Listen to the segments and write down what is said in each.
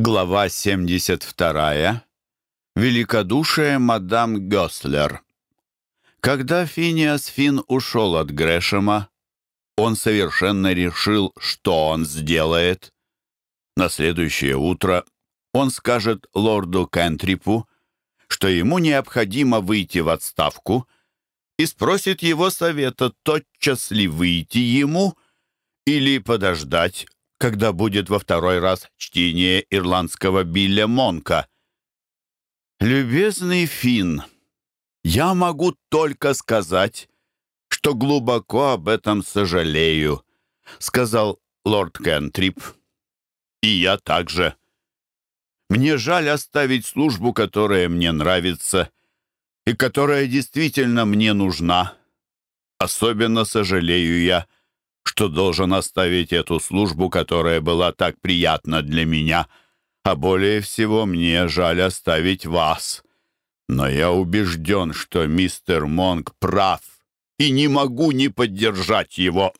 Глава 72. Великодушие мадам Гёслер. Когда Финиас Фин ушел от Грэшема, он совершенно решил, что он сделает. На следующее утро он скажет лорду Кентрипу, что ему необходимо выйти в отставку и спросит его совета, тотчас ли выйти ему или подождать, когда будет во второй раз чтение ирландского Билля Монка. «Любезный Финн, я могу только сказать, что глубоко об этом сожалею», сказал лорд Кентрип. «И я также. Мне жаль оставить службу, которая мне нравится и которая действительно мне нужна. Особенно сожалею я, что должен оставить эту службу, которая была так приятна для меня, а более всего мне жаль оставить вас. Но я убежден, что мистер Монк прав, и не могу не поддержать его.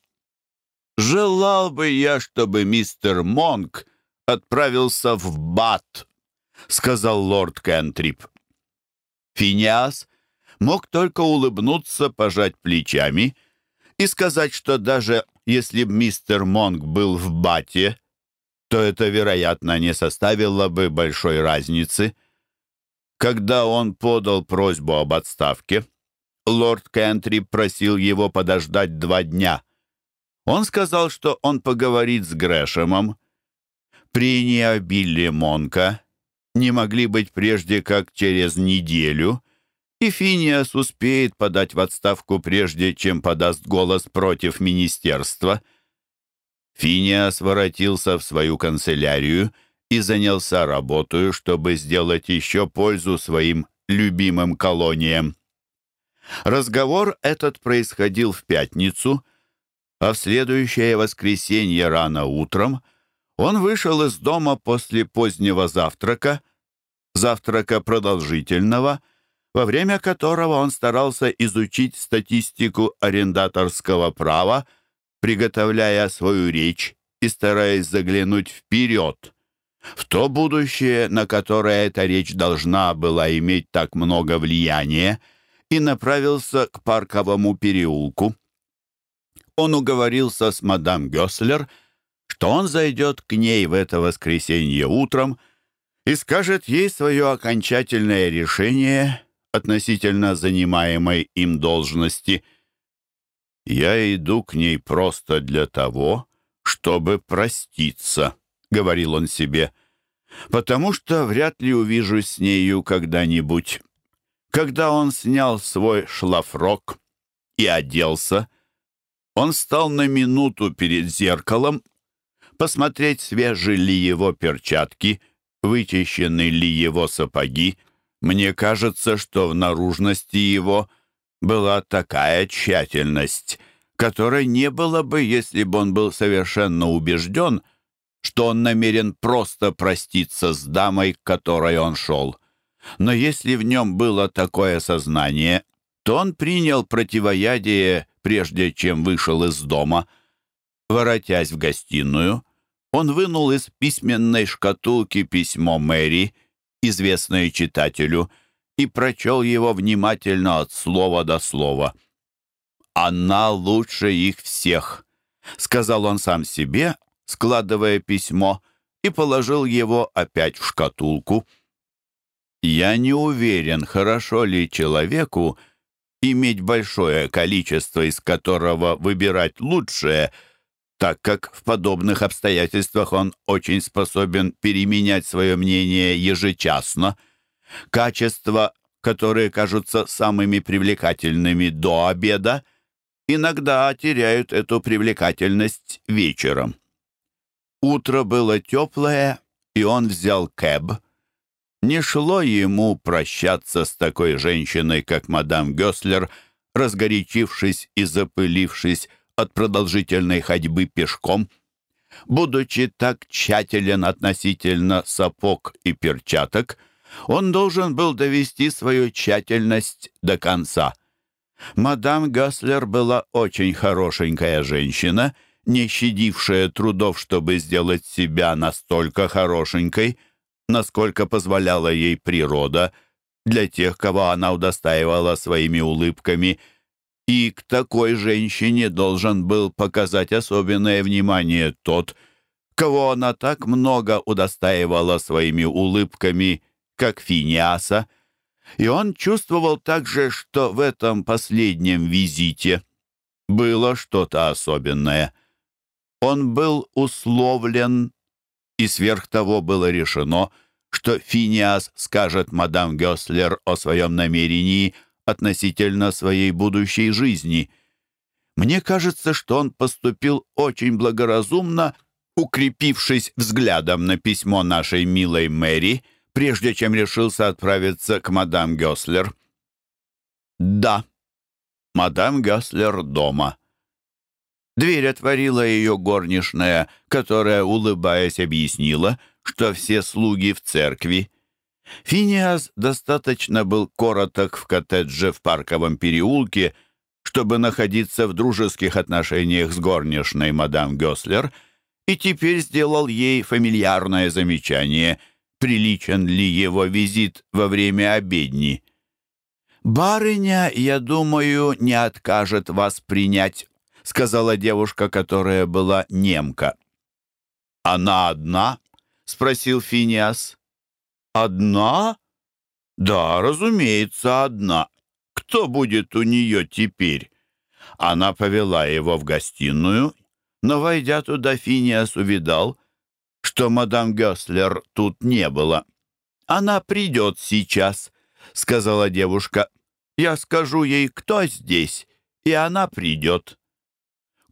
Желал бы я, чтобы мистер Монк отправился в Бат, сказал лорд Кентрип. Финиас мог только улыбнуться, пожать плечами и сказать, что даже если б мистер Монг был в Бате, то это, вероятно, не составило бы большой разницы. Когда он подал просьбу об отставке, лорд Кентри просил его подождать два дня. Он сказал, что он поговорит с Грэшемом. При необилии Монка не могли быть прежде как через неделю, и Финиас успеет подать в отставку прежде, чем подаст голос против министерства. Финиас воротился в свою канцелярию и занялся работой, чтобы сделать еще пользу своим любимым колониям. Разговор этот происходил в пятницу, а в следующее воскресенье рано утром он вышел из дома после позднего завтрака, завтрака продолжительного — во время которого он старался изучить статистику арендаторского права, приготовляя свою речь и стараясь заглянуть вперед, в то будущее, на которое эта речь должна была иметь так много влияния, и направился к парковому переулку. Он уговорился с мадам Гёслер, что он зайдет к ней в это воскресенье утром и скажет ей свое окончательное решение относительно занимаемой им должности. «Я иду к ней просто для того, чтобы проститься», — говорил он себе, «потому что вряд ли увижусь с нею когда-нибудь». Когда он снял свой шлафрок и оделся, он стал на минуту перед зеркалом посмотреть, свежи ли его перчатки, вычищены ли его сапоги, мне кажется, что в наружности его была такая тщательность, которой не было бы, если бы он был совершенно убежден, что он намерен просто проститься с дамой, к которой он шел. Но если в нем было такое сознание, то он принял противоядие, прежде чем вышел из дома. Воротясь в гостиную, он вынул из письменной шкатулки письмо Мэри — известное читателю, и прочел его внимательно от слова до слова. «Она лучше их всех», — сказал он сам себе, складывая письмо, и положил его опять в шкатулку. «Я не уверен, хорошо ли человеку иметь большое количество, из которого выбирать лучшее», так как в подобных обстоятельствах он очень способен переменять свое мнение ежечасно. Качества, которые кажутся самыми привлекательными до обеда, иногда теряют эту привлекательность вечером. Утро было теплое, и он взял кэб. Не шло ему прощаться с такой женщиной, как мадам Гёслер, разгорячившись и запылившись от продолжительной ходьбы пешком. Будучи так тщателен относительно сапог и перчаток, он должен был довести свою тщательность до конца. Мадам Гаслер была очень хорошенькая женщина, не щадившая трудов, чтобы сделать себя настолько хорошенькой, насколько позволяла ей природа, для тех, кого она удостаивала своими улыбками, и к такой женщине должен был показать особенное внимание тот, кого она так много удостаивала своими улыбками, как Финиаса, и он чувствовал также, что в этом последнем визите было что-то особенное. Он был условлен, и сверх того было решено, что Финиас скажет мадам Гёслер о своем намерении относительно своей будущей жизни. Мне кажется, что он поступил очень благоразумно, укрепившись взглядом на письмо нашей милой Мэри, прежде чем решился отправиться к мадам Гёслер. Да, мадам Гёслер дома. Дверь отворила ее горничная, которая, улыбаясь, объяснила, что все слуги в церкви. Финиас достаточно был короток в коттедже в Парковом переулке, чтобы находиться в дружеских отношениях с горничной мадам Гёслер, и теперь сделал ей фамильярное замечание, приличен ли его визит во время обедни. «Барыня, я думаю, не откажет вас принять сказала девушка, которая была немка. «Она одна?» — спросил Финиас. «Одна? Да, разумеется, одна. Кто будет у нее теперь?» Она повела его в гостиную, но, войдя туда, Финиас увидал, что мадам Гёслер тут не было. «Она придет сейчас», — сказала девушка. «Я скажу ей, кто здесь, и она придет».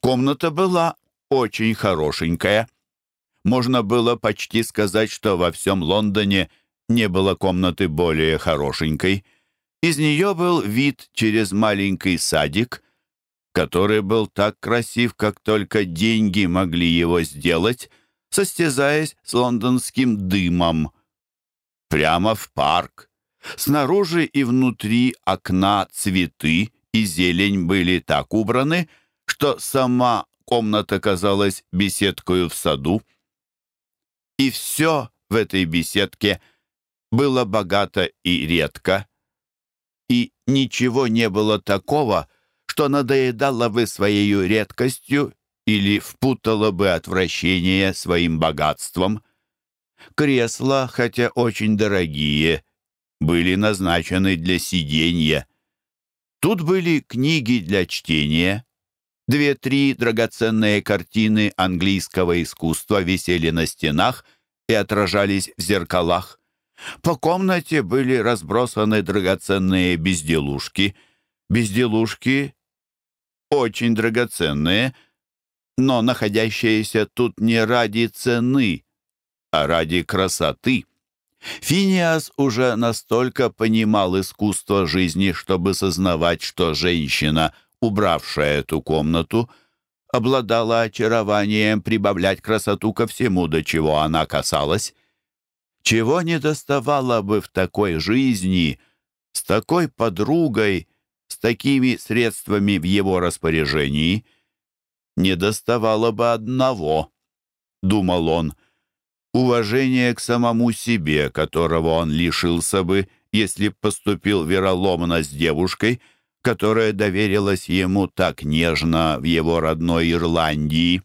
Комната была очень хорошенькая. Можно было почти сказать, что во всем Лондоне не было комнаты более хорошенькой. Из нее был вид через маленький садик, который был так красив, как только деньги могли его сделать, состязаясь с лондонским дымом. Прямо в парк. Снаружи и внутри окна цветы и зелень были так убраны, что сама комната казалась беседкою в саду. И все в этой беседке было богато и редко, и ничего не было такого, что надоедало бы своей редкостью или впутало бы отвращение своим богатством. Кресла, хотя очень дорогие, были назначены для сиденья. Тут были книги для чтения, Две-три драгоценные картины английского искусства висели на стенах и отражались в зеркалах. По комнате были разбросаны драгоценные безделушки. Безделушки очень драгоценные, но находящиеся тут не ради цены, а ради красоты. Финиас уже настолько понимал искусство жизни, чтобы сознавать, что женщина — убравшая эту комнату, обладала очарованием прибавлять красоту ко всему, до чего она касалась. Чего не доставало бы в такой жизни, с такой подругой, с такими средствами в его распоряжении? Не доставало бы одного, — думал он, — уважение к самому себе, которого он лишился бы, если поступил вероломно с девушкой — которая доверилась ему так нежно в его родной Ирландии.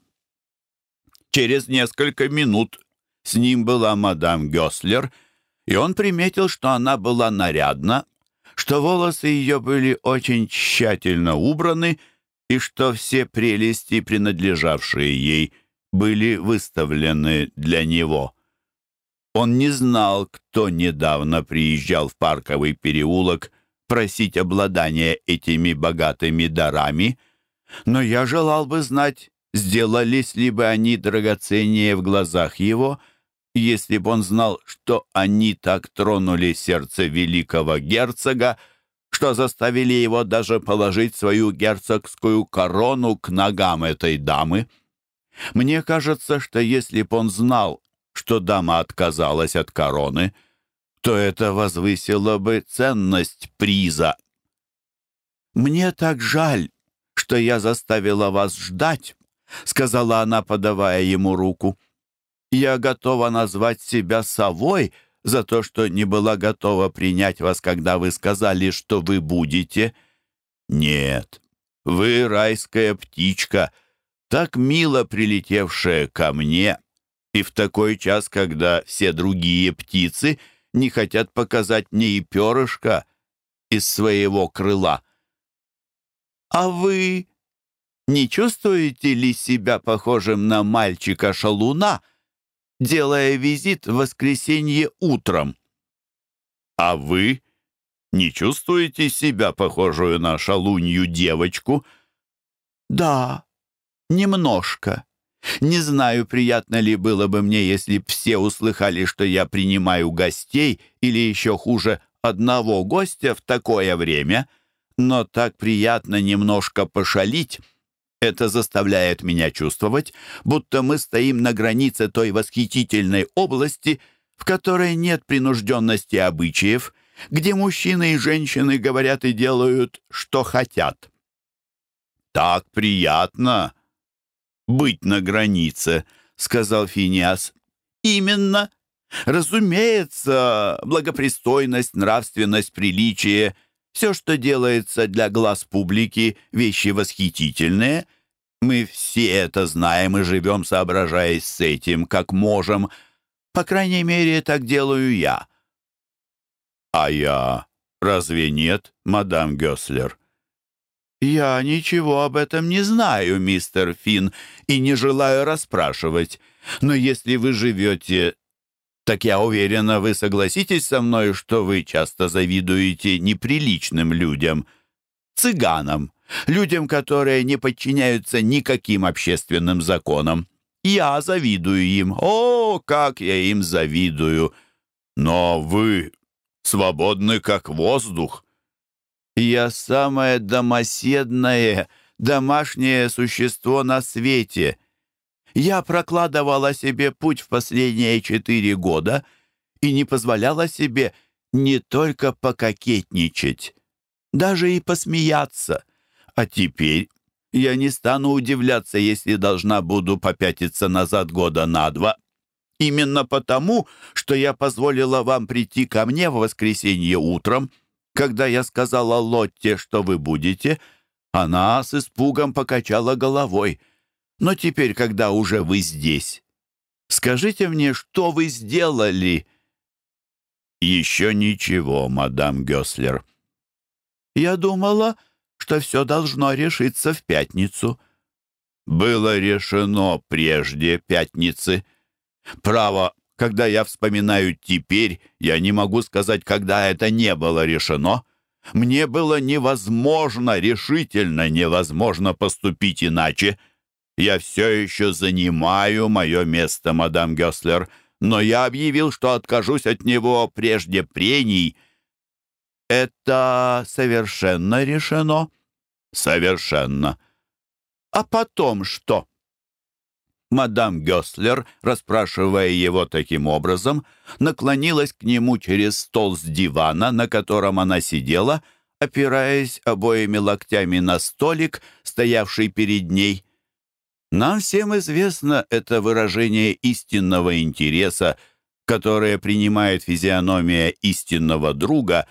Через несколько минут с ним была мадам Гёслер, и он приметил, что она была нарядна, что волосы ее были очень тщательно убраны и что все прелести, принадлежавшие ей, были выставлены для него. Он не знал, кто недавно приезжал в парковый переулок просить обладания этими богатыми дарами, но я желал бы знать, сделались ли бы они драгоценнее в глазах его, если бы он знал, что они так тронули сердце великого герцога, что заставили его даже положить свою герцогскую корону к ногам этой дамы. Мне кажется, что если бы он знал, что дама отказалась от короны — то это возвысило бы ценность приза. «Мне так жаль, что я заставила вас ждать», — сказала она, подавая ему руку. Я готова назвать себя совой за то, что не была готова принять вас, когда вы сказали, что вы будете. Нет, вы райская птичка, так мило прилетевшая ко мне, и в такой час, когда все другие птицы не хотят показать мне и перышко из своего крыла. А вы не чувствуете ли себя похожим на мальчика-шалуна, делая визит в воскресенье утром? А вы не чувствуете себя похожую на шалунью девочку? Да, немножко. Не знаю, приятно ли было бы мне, если б все услыхали, что я принимаю гостей, или еще хуже, одного гостя в такое время, но так приятно немножко пошалить. Это заставляет меня чувствовать, будто мы стоим на границе той восхитительной области, в которой нет принужденности обычаев, где мужчины и женщины говорят и делают, что хотят. «Так приятно быть на границе», — сказал Финиас. «Именно. Разумеется, благопристойность, нравственность, приличие — все, что делается для глаз публики, вещи восхитительные. Мы все это знаем и живем, соображаясь с этим, как можем. По крайней мере, так делаю я. А я разве нет, мадам Гёслер? «Я ничего об этом не знаю, мистер Финн, и не желаю расспрашивать. Но если вы живете так я уверена, вы согласитесь со мной, что вы часто завидуете неприличным людям, цыганам, людям, которые не подчиняются никаким общественным законам. Я завидую им. О, как я им завидую! Но вы свободны, как воздух. Я самое домоседное, домашнее существо на свете. Я прокладывала себе путь в последние четыре года и не позволяла себе не только пококетничать, даже и посмеяться. А теперь я не стану удивляться, если должна буду попятиться назад года на два. Именно потому, что я позволила вам прийти ко мне в воскресенье утром, когда я сказала Лотте, что вы будете, она с испугом покачала головой — но теперь, когда уже вы здесь, скажите мне, что вы сделали?» «Еще ничего, мадам Гёслер». «Я думала, что все должно решиться в пятницу». «Было решено прежде пятницы. Право, когда я вспоминаю теперь, я не могу сказать, когда это не было решено. Мне было невозможно, решительно невозможно поступить иначе». Я все еще занимаю мое место, мадам Гёслер, но я объявил, что откажусь от него прежде прений». «Это совершенно решено?» «Совершенно». «А потом что?» Мадам Гёслер, расспрашивая его таким образом, наклонилась к нему через стол с дивана, на котором она сидела, опираясь обоими локтями на столик, стоявший перед ней. Нам всем известно это выражение истинного интереса, которое принимает физиономия истинного друга,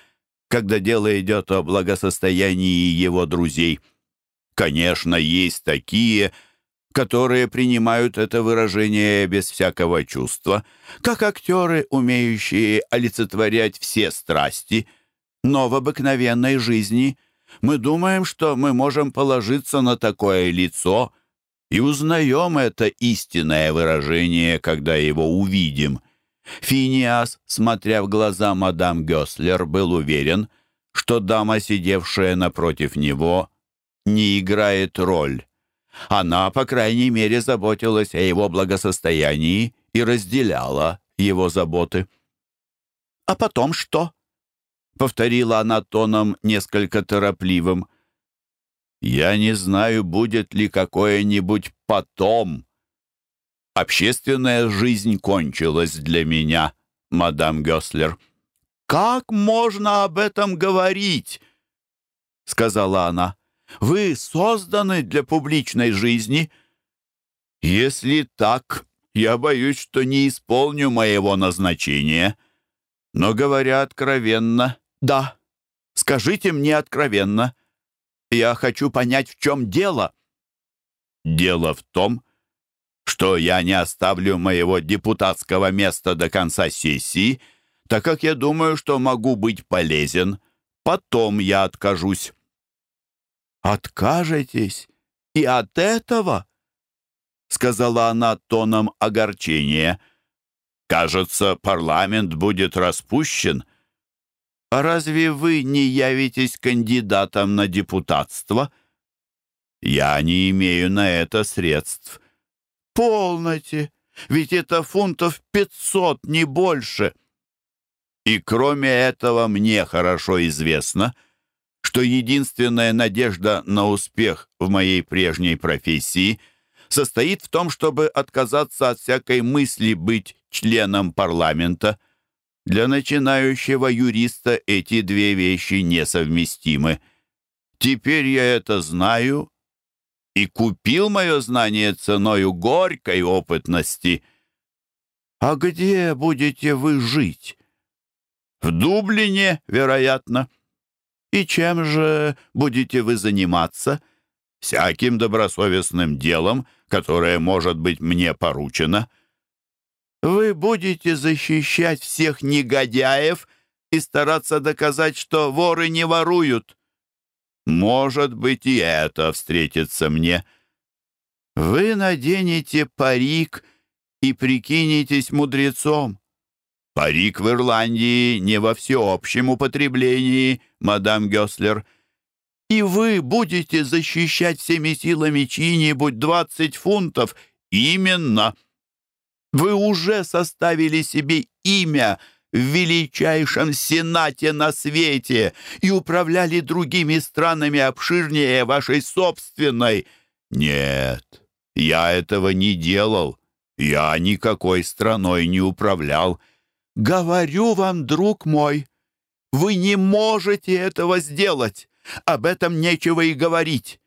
когда дело идет о благосостоянии его друзей. Конечно, есть такие, которые принимают это выражение без всякого чувства, как актеры, умеющие олицетворять все страсти, но в обыкновенной жизни мы думаем, что мы можем положиться на такое лицо – и узнаем это истинное выражение, когда его увидим. Финиас, смотря в глаза мадам Гёслер, был уверен, что дама, сидевшая напротив него, не играет роль. Она, по крайней мере, заботилась о его благосостоянии и разделяла его заботы. «А потом что?» — повторила она тоном несколько торопливым — я не знаю, будет ли какое-нибудь потом. Общественная жизнь кончилась для меня, мадам Гёслер. «Как можно об этом говорить?» — сказала она. «Вы созданы для публичной жизни. Если так, я боюсь, что не исполню моего назначения. Но, говоря откровенно, да, скажите мне откровенно, я хочу понять, в чем дело. Дело в том, что я не оставлю моего депутатского места до конца сессии, так как я думаю, что могу быть полезен. Потом я откажусь». «Откажетесь и от этого?» — сказала она тоном огорчения. «Кажется, парламент будет распущен. А разве вы не явитесь кандидатом на депутатство?» «Я не имею на это средств». «Полноте! Ведь это фунтов пятьсот, не больше!» И кроме этого мне хорошо известно, что единственная надежда на успех в моей прежней профессии состоит в том, чтобы отказаться от всякой мысли быть членом парламента. Для начинающего юриста эти две вещи несовместимы. Теперь я это знаю и купил мое знание ценою горькой опытности. А где будете вы жить? В Дублине, вероятно. И чем же будете вы заниматься? Всяким добросовестным делом, которое может быть мне поручено. Вы будете защищать всех негодяев и стараться доказать, что воры не воруют. Может быть, и это встретится мне. Вы наденете парик и прикинетесь мудрецом. Парик в Ирландии не во всеобщем употреблении, мадам Гёслер. И вы будете защищать всеми силами чьи-нибудь двадцать фунтов. Именно. Вы уже составили себе имя в величайшем сенате на свете и управляли другими странами обширнее вашей собственной. Нет, я этого не делал. Я никакой страной не управлял. «Говорю вам, друг мой, вы не можете этого сделать. Об этом нечего и говорить.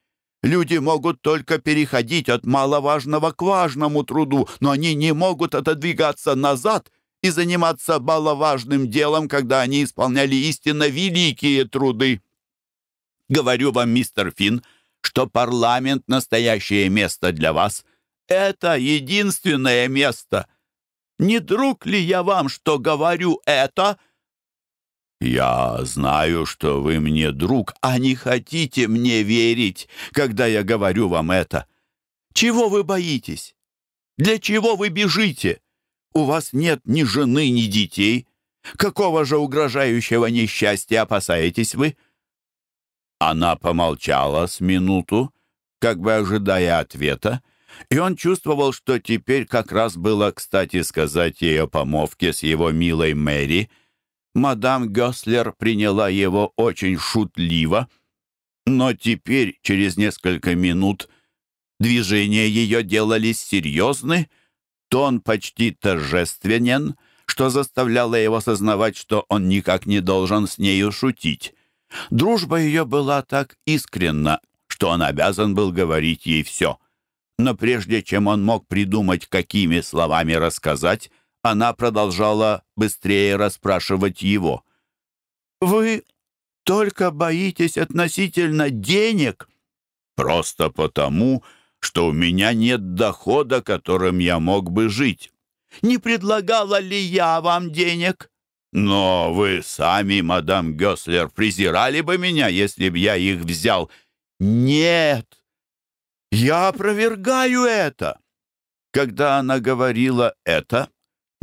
Люди могут только переходить от маловажного к важному труду, но они не могут отодвигаться назад и заниматься маловажным делом, когда они исполняли истинно великие труды. Говорю вам, мистер Финн, что парламент — настоящее место для вас. Это единственное место — не друг ли я вам, что говорю это?» «Я знаю, что вы мне друг, а не хотите мне верить, когда я говорю вам это. Чего вы боитесь? Для чего вы бежите? У вас нет ни жены, ни детей. Какого же угрожающего несчастья опасаетесь вы?» Она помолчала с минуту, как бы ожидая ответа, и он чувствовал, что теперь как раз было кстати сказать ей о помовке с его милой Мэри. Мадам Гёслер приняла его очень шутливо, но теперь, через несколько минут, движения ее делались серьезны, тон почти торжественен, что заставляло его сознавать, что он никак не должен с нею шутить. Дружба ее была так искренна, что он обязан был говорить ей все — но прежде чем он мог придумать, какими словами рассказать, она продолжала быстрее расспрашивать его. «Вы только боитесь относительно денег?» «Просто потому, что у меня нет дохода, которым я мог бы жить. Не предлагала ли я вам денег?» «Но вы сами, мадам Гёслер, презирали бы меня, если б я их взял». «Нет!» «Я опровергаю это!» Когда она говорила это,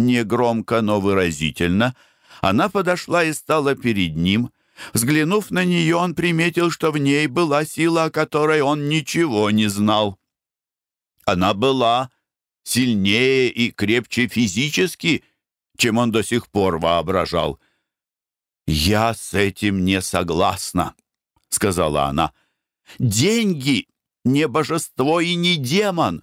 негромко, но выразительно, она подошла и стала перед ним. Взглянув на нее, он приметил, что в ней была сила, о которой он ничего не знал. Она была сильнее и крепче физически, чем он до сих пор воображал. «Я с этим не согласна», — сказала она. «Деньги не божество и не демон.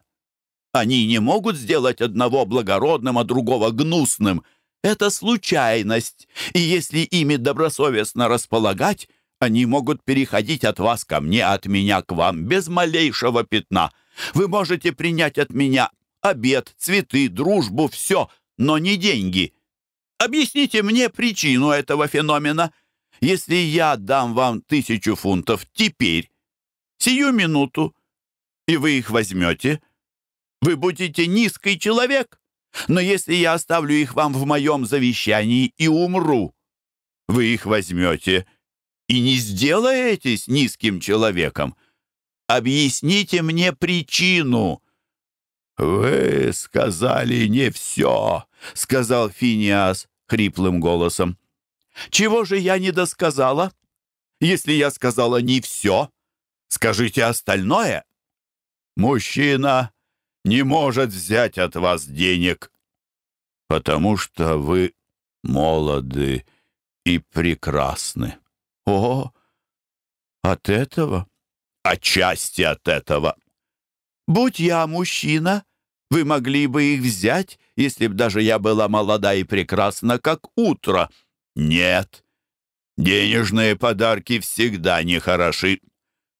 Они не могут сделать одного благородным, а другого гнусным. Это случайность, и если ими добросовестно располагать, они могут переходить от вас ко мне, от меня к вам, без малейшего пятна. Вы можете принять от меня обед, цветы, дружбу, все, но не деньги. Объясните мне причину этого феномена. Если я дам вам тысячу фунтов теперь, сию минуту, и вы их возьмете, вы будете низкий человек. Но если я оставлю их вам в моем завещании и умру, вы их возьмете и не сделаетесь низким человеком. Объясните мне причину». «Вы сказали не все», — сказал Финиас хриплым голосом. «Чего же я не досказала? Если я сказала не все, скажите остальное». «Мужчина не может взять от вас денег, потому что вы молоды и прекрасны». «О, от этого?» «Отчасти от этого». «Будь я мужчина, вы могли бы их взять, если б даже я была молода и прекрасна, как утро». «Нет, денежные подарки всегда нехороши.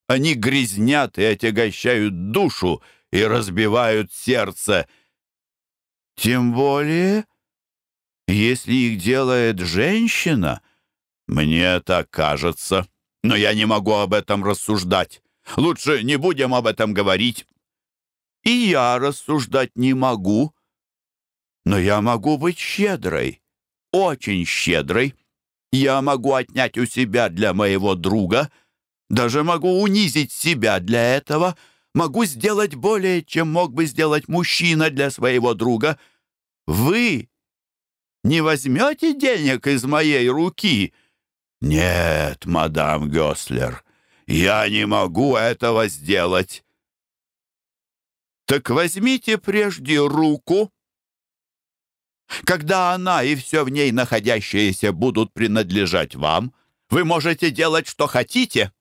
Они грязнят и отягощают душу и разбивают сердце». «Тем более, если их делает женщина», «Мне так кажется, но я не могу об этом рассуждать. Лучше не будем об этом говорить». «И я рассуждать не могу, но я могу быть щедрой, очень щедрой. Я могу отнять у себя для моего друга, даже могу унизить себя для этого, могу сделать более, чем мог бы сделать мужчина для своего друга. Вы не возьмете денег из моей руки?» «Нет, мадам Гёслер, я не могу этого сделать». «Так возьмите прежде руку. Когда она и все в ней находящееся будут принадлежать вам, вы можете делать, что хотите».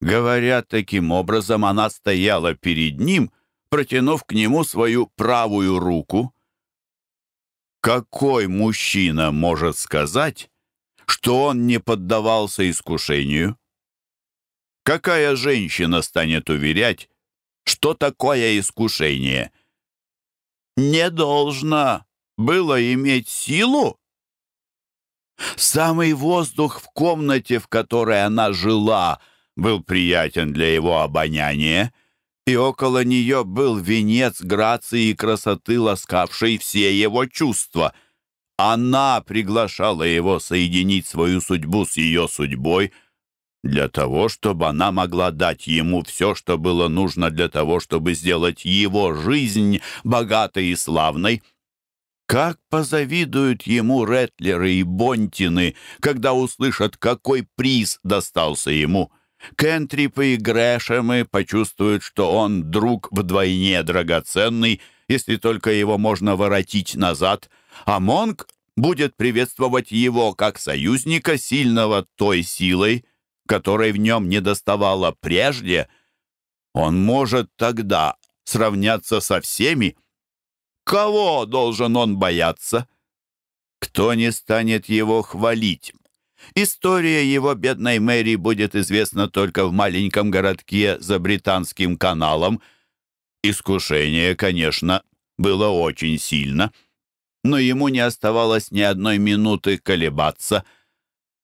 Говоря таким образом, она стояла перед ним, протянув к нему свою правую руку. Какой мужчина может сказать, что он не поддавался искушению? Какая женщина станет уверять, что такое искушение? Не должно было иметь силу? Самый воздух в комнате, в которой она жила, был приятен для его обоняния, и около нее был венец грации и красоты, ласкавший все его чувства — она приглашала его соединить свою судьбу с ее судьбой для того, чтобы она могла дать ему все, что было нужно для того, чтобы сделать его жизнь богатой и славной. Как позавидуют ему Ретлеры и Бонтины, когда услышат, какой приз достался ему. Кентрипы и Грэшемы почувствуют, что он друг вдвойне драгоценный, если только его можно воротить назад — а Монг будет приветствовать его как союзника, сильного той силой, которой в нем не доставало прежде. Он может тогда сравняться со всеми. Кого должен он бояться? Кто не станет его хвалить? История его бедной Мэри будет известна только в маленьком городке за Британским каналом. Искушение, конечно, было очень сильно — но ему не оставалось ни одной минуты колебаться.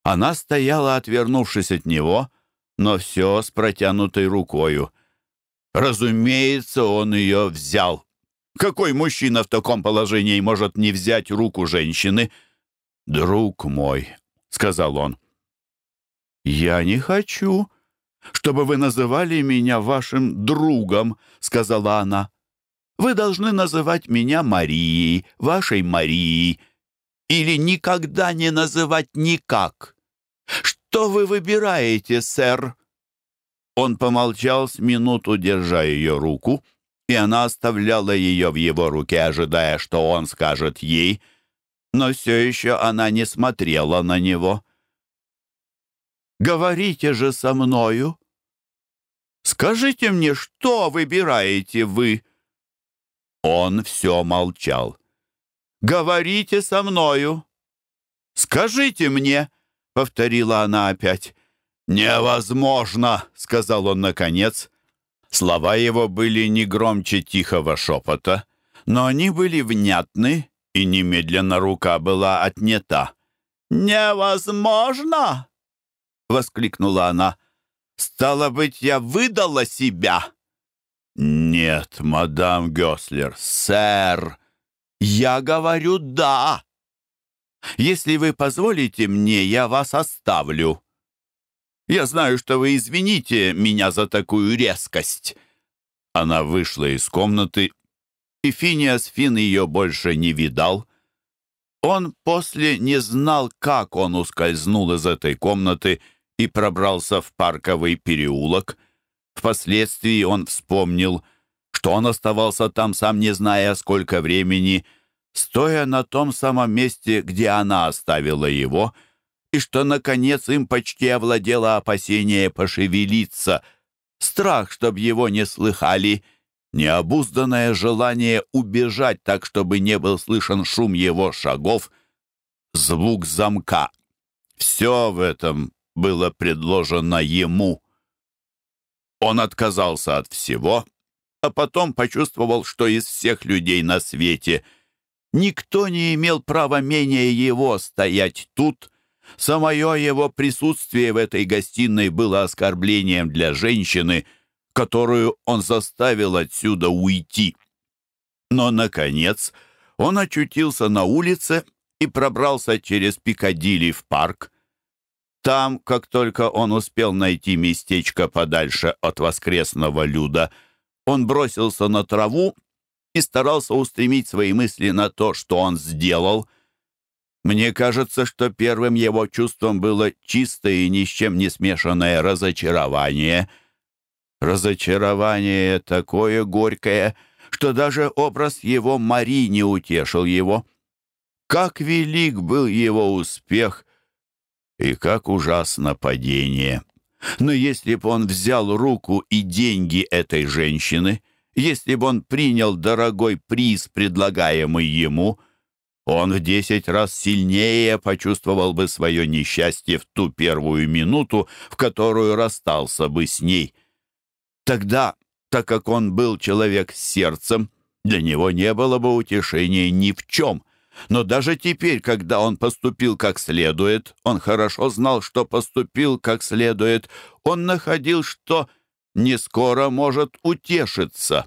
Она стояла, отвернувшись от него, но все с протянутой рукою. Разумеется, он ее взял. Какой мужчина в таком положении может не взять руку женщины? «Друг мой», — сказал он, — «я не хочу, чтобы вы называли меня вашим другом», — сказала она. Вы должны называть меня Марией, вашей Марией, или никогда не называть никак. Что вы выбираете, сэр?» Он помолчал с минуту, держа ее руку, и она оставляла ее в его руке, ожидая, что он скажет ей, но все еще она не смотрела на него. «Говорите же со мною! Скажите мне, что выбираете вы?» Он все молчал. «Говорите со мною!» «Скажите мне!» — повторила она опять. «Невозможно!» — сказал он наконец. Слова его были не громче тихого шепота, Но они были внятны, и немедленно рука была отнята. «Невозможно!» — воскликнула она. «Стало быть, я выдала себя!» «Нет, мадам Гёслер, сэр, я говорю «да». Если вы позволите мне, я вас оставлю. Я знаю, что вы извините меня за такую резкость». Она вышла из комнаты, и Финиас Фин ее больше не видал. Он после не знал, как он ускользнул из этой комнаты и пробрался в парковый переулок. Впоследствии он вспомнил, что он оставался там, сам не зная, сколько времени, стоя на том самом месте, где она оставила его, и что, наконец, им почти овладело опасение пошевелиться, страх, чтобы его не слыхали — необузданное желание убежать так, чтобы не был слышен шум его шагов, звук замка. Все в этом было предложено ему. Он отказался от всего, а потом почувствовал, что из всех людей на свете никто не имел права менее его стоять тут. Самое его присутствие в этой гостиной было оскорблением для женщины — которую он заставил отсюда уйти. Но, наконец, он очутился на улице и пробрался через Пикадилли в парк. Там, как только он успел найти местечко подальше от воскресного люда, он бросился на траву и старался устремить свои мысли на то, что он сделал. Мне кажется, что первым его чувством было чистое и ни с чем не смешанное разочарование — Разочарование такое горькое, что даже образ его Мари не утешил его. Как велик был его успех и как ужасно падение. Но если бы он взял руку и деньги этой женщины, если бы он принял дорогой приз, предлагаемый ему, он в десять раз сильнее почувствовал бы свое несчастье в ту первую минуту, в которую расстался бы с ней. Тогда, так как он был человек с сердцем, для него не было бы утешения ни в чем. Но даже теперь, когда он поступил как следует, он хорошо знал, что поступил как следует, он находил, что не скоро может утешиться.